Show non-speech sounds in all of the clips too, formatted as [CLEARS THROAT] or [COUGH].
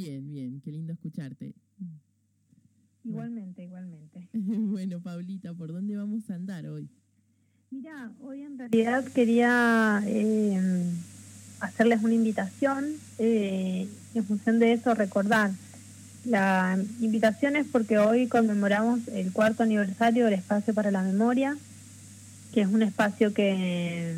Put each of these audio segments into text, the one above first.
Bien, bien, qué lindo escucharte. Igualmente, igualmente. [LAUGHS] bueno, Paulita, ¿por dónde vamos a andar hoy? Mira, hoy en realidad quería eh, hacerles una invitación, eh, en función de eso recordar. La invitación es porque hoy conmemoramos el cuarto aniversario del Espacio para la Memoria, que es un espacio que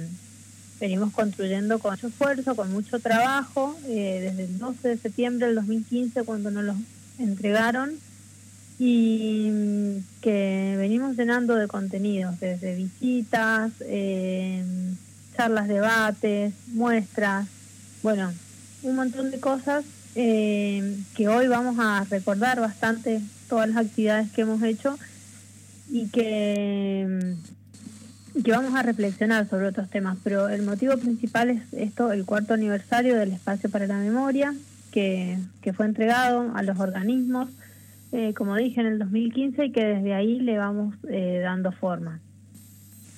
venimos construyendo con mucho esfuerzo, con mucho trabajo, eh, desde el 12 de septiembre del 2015 cuando nos lo entregaron y que venimos llenando de contenidos, desde visitas, eh, charlas, debates, muestras, bueno, un montón de cosas eh, que hoy vamos a recordar bastante todas las actividades que hemos hecho y que que vamos a reflexionar sobre otros temas, pero el motivo principal es esto, el cuarto aniversario del Espacio para la Memoria, que, fue entregado a los organismos, eh, como dije, en el 2015 y que desde ahí le vamos eh, dando forma.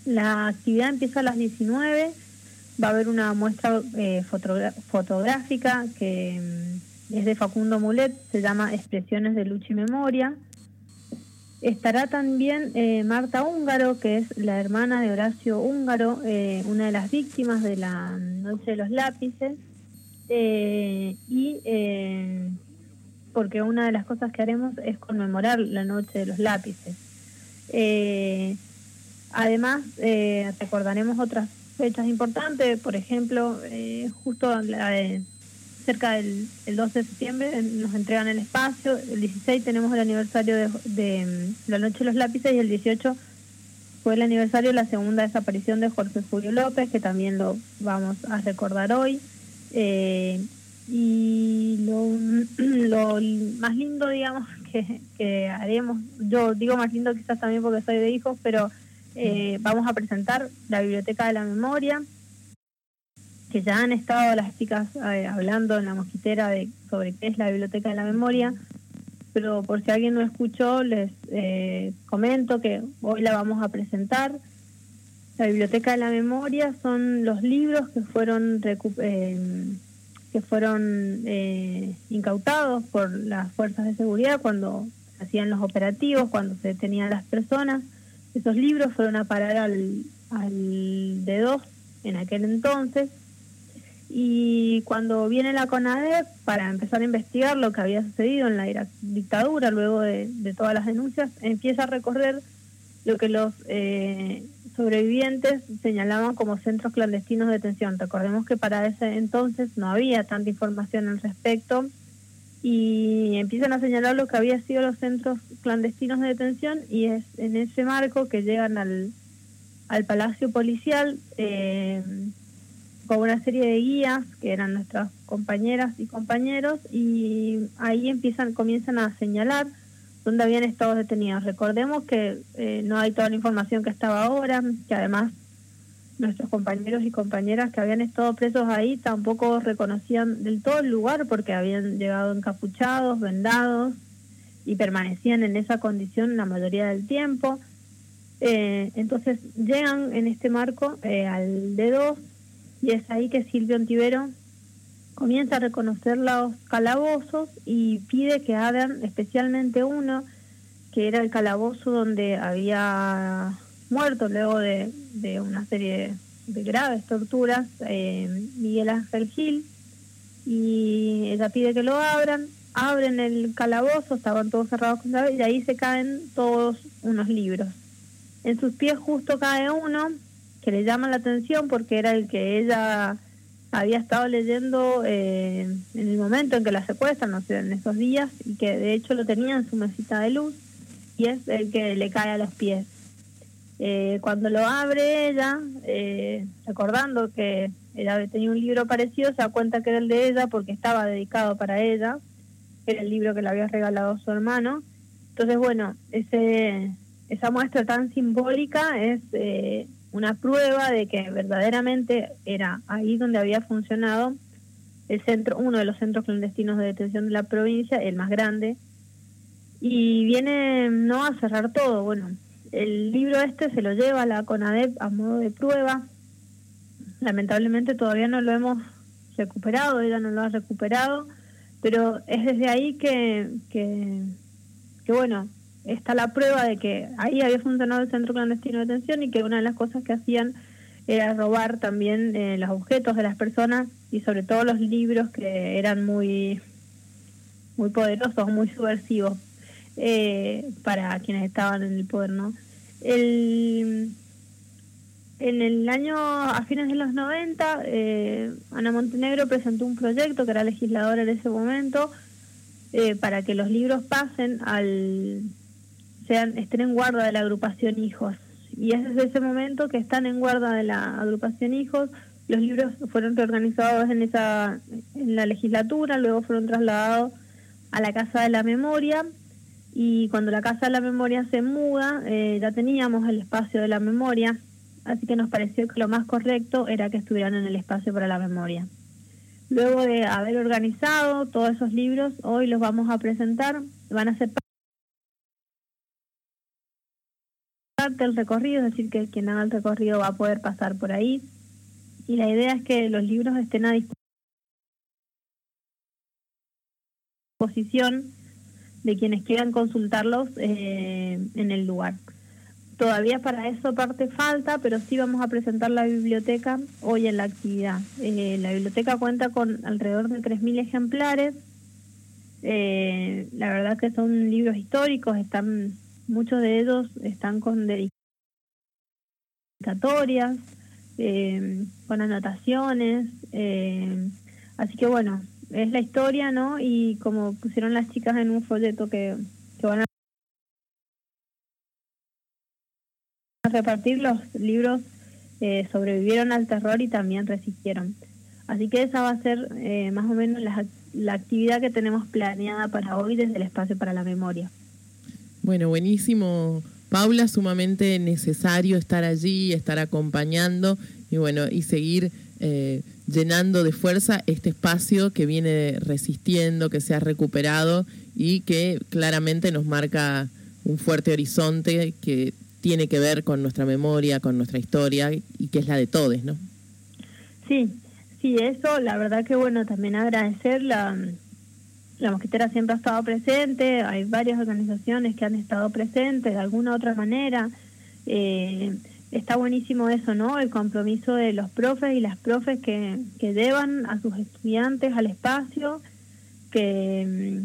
La actividad empieza a las 19, va a haber una muestra eh, fotográfica que mm, es de Facundo Mulet, se llama Expresiones de Lucha y Memoria, Estará también eh, Marta Húngaro, que es la hermana de Horacio Húngaro, eh, una de las víctimas de la Noche de los Lápices. Eh, y porque una de las cosas que haremos es conmemorar la Noche de los Lápices. además, recordaremos otras fechas importantes, por ejemplo, justo la de cerca del 12 de septiembre nos entregan el espacio, el 16 tenemos el aniversario de, mm, la Noche de los Lápices y el 18 fue el aniversario de la segunda desaparición de Jorge Julio López, que también lo vamos a recordar hoy. Eh, y lo, [CLEARS THROAT] lo, más lindo, digamos, [LAUGHS] que, que, haremos, yo digo más lindo quizás también porque soy de hijos, pero eh, vamos a presentar la Biblioteca de la Memoria, que ya han estado las chicas eh, hablando en la mosquitera de, sobre qué es la Biblioteca de la Memoria, pero por si alguien no escuchó, les eh, comento que hoy la vamos a presentar. La Biblioteca de la Memoria son los libros que fueron eh, que fueron incautados por las fuerzas de seguridad cuando hacían los operativos, cuando se detenían las personas. Esos libros fueron a parar al, al D2 en aquel entonces y cuando viene la CONADEP para empezar a investigar lo que había sucedido en la dictadura, luego de, todas las denuncias, empieza a recorrer lo que los eh, sobrevivientes señalaban como centros clandestinos de detención. Recordemos que para ese entonces no había tanta información al respecto y empiezan a señalar lo que había sido los centros clandestinos de detención y es en ese marco que llegan al, al Palacio Policial. Eh, con una serie de guías que eran nuestras compañeras y compañeros y ahí empiezan comienzan a señalar dónde habían estado detenidos. Recordemos que eh, no hay toda la información que estaba ahora, que además nuestros compañeros y compañeras que habían estado presos ahí tampoco reconocían del todo el lugar porque habían llegado encapuchados, vendados y permanecían en esa condición la mayoría del tiempo. Eh, entonces llegan en este marco eh, al D2 y es ahí que Silvio Antivero comienza a reconocer los calabozos y pide que abran especialmente uno, que era el calabozo donde había muerto luego de, una serie de, graves torturas eh, Miguel Ángel Gil, y ella pide que lo abran, abren el calabozo, estaban todos cerrados con llave, y ahí se caen todos unos libros. En sus pies justo cae uno, que le llama la atención porque era el que ella había estado leyendo eh, en el momento en que la secuestran, no sé, en esos días, y que de hecho lo tenía en su mesita de luz, y es el que le cae a los pies. Eh, cuando lo abre ella, eh, recordando que ella tenía un libro parecido, se da cuenta que era el de ella porque estaba dedicado para ella, era el libro que le había regalado su hermano. Entonces, bueno, ese, esa muestra tan simbólica es una prueba de que verdaderamente era ahí donde había funcionado el centro, uno de los centros clandestinos de detención de la provincia, el más grande, y viene no a cerrar todo. Bueno, el libro este se lo lleva a la CONADEP a modo de prueba. Lamentablemente todavía no lo hemos recuperado, ella no lo ha recuperado, Pero es desde ahí que, que, que, bueno, está la prueba de que ahí había funcionado el centro clandestino de detención y que una de las cosas que hacían era robar también eh, los objetos de las personas y sobre todo los libros que eran muy muy poderosos, muy subversivos eh, para quienes estaban en el poder, ¿no? El, en el año, a fines de los 90, eh, Ana Montenegro presentó un proyecto que era legisladora en ese momento eh, para que los libros pasen al, sean, estén en guarda de la agrupación Hijos. Y es desde ese momento que están en guarda de la agrupación Hijos. Los libros fueron reorganizados en esa en la legislatura, luego fueron trasladados a la Casa de la Memoria y cuando la Casa de la Memoria se muda, eh, ya teníamos el espacio de la memoria, así que nos pareció que lo más correcto era que estuvieran en el espacio para la memoria. Luego de haber organizado todos esos libros, hoy los vamos a presentar, van a ser parte del recorrido, es decir, que quien haga el recorrido va a poder pasar por ahí. Y la idea es que los libros estén a disposición posición de quienes quieran consultarlos eh, en el lugar. Todavía para eso parte falta, pero sí vamos a presentar la biblioteca hoy en la actividad. Eh, la biblioteca cuenta con alrededor de 3.000 ejemplares. Eh, la verdad que son libros históricos, están muchos de ellos están con dedicatorias, con anotaciones. así que bueno, es la historia, ¿no? Y como pusieron las chicas en un folleto que, que van a repartir, los libros eh, sobrevivieron al terror y también resistieron. Así que esa va a ser eh, más o menos la, la actividad que tenemos planeada para hoy desde el espacio para la memoria. Bueno, buenísimo. Paula, sumamente necesario estar allí, estar acompañando y bueno, y seguir eh, llenando de fuerza este espacio que viene resistiendo, que se ha recuperado y que claramente nos marca un fuerte horizonte que tiene que ver con nuestra memoria, con nuestra historia y que es la de todos, ¿no? Sí, sí, eso, la verdad que bueno, también agradecer la, la mosquitera siempre ha estado presente, hay varias organizaciones que han estado presentes de alguna u otra manera. Eh, está buenísimo eso, ¿no? El compromiso de los profes y las profes que, que llevan a sus estudiantes al espacio, que,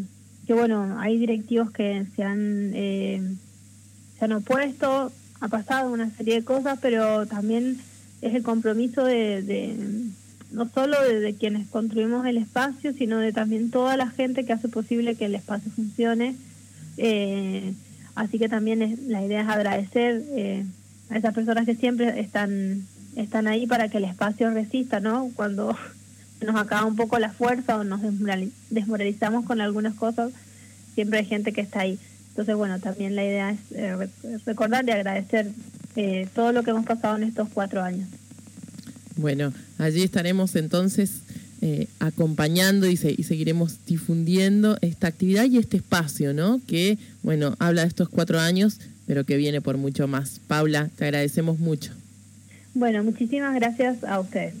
bueno, hay directivos que se han, eh, se han opuesto, ha pasado una serie de cosas, pero también es el compromiso de, no solo de, quienes construimos el espacio, sino de también toda la gente que hace posible que el espacio funcione. Eh, así que también es, la idea es agradecer eh, a esas personas que siempre están están ahí para que el espacio resista, ¿no? Cuando [LAUGHS] nos acaba un poco la fuerza o nos desmoralizamos con algunas cosas, siempre hay gente que está ahí. Entonces, bueno, también la idea es eh, recordar y agradecer eh, todo lo que hemos pasado en estos cuatro años. Bueno, allí estaremos entonces eh, acompañando y, y, seguiremos difundiendo esta actividad y este espacio, ¿no? Que, bueno, habla de estos cuatro años pero que viene por mucho más. Paula, te agradecemos mucho. Bueno, muchísimas gracias a ustedes.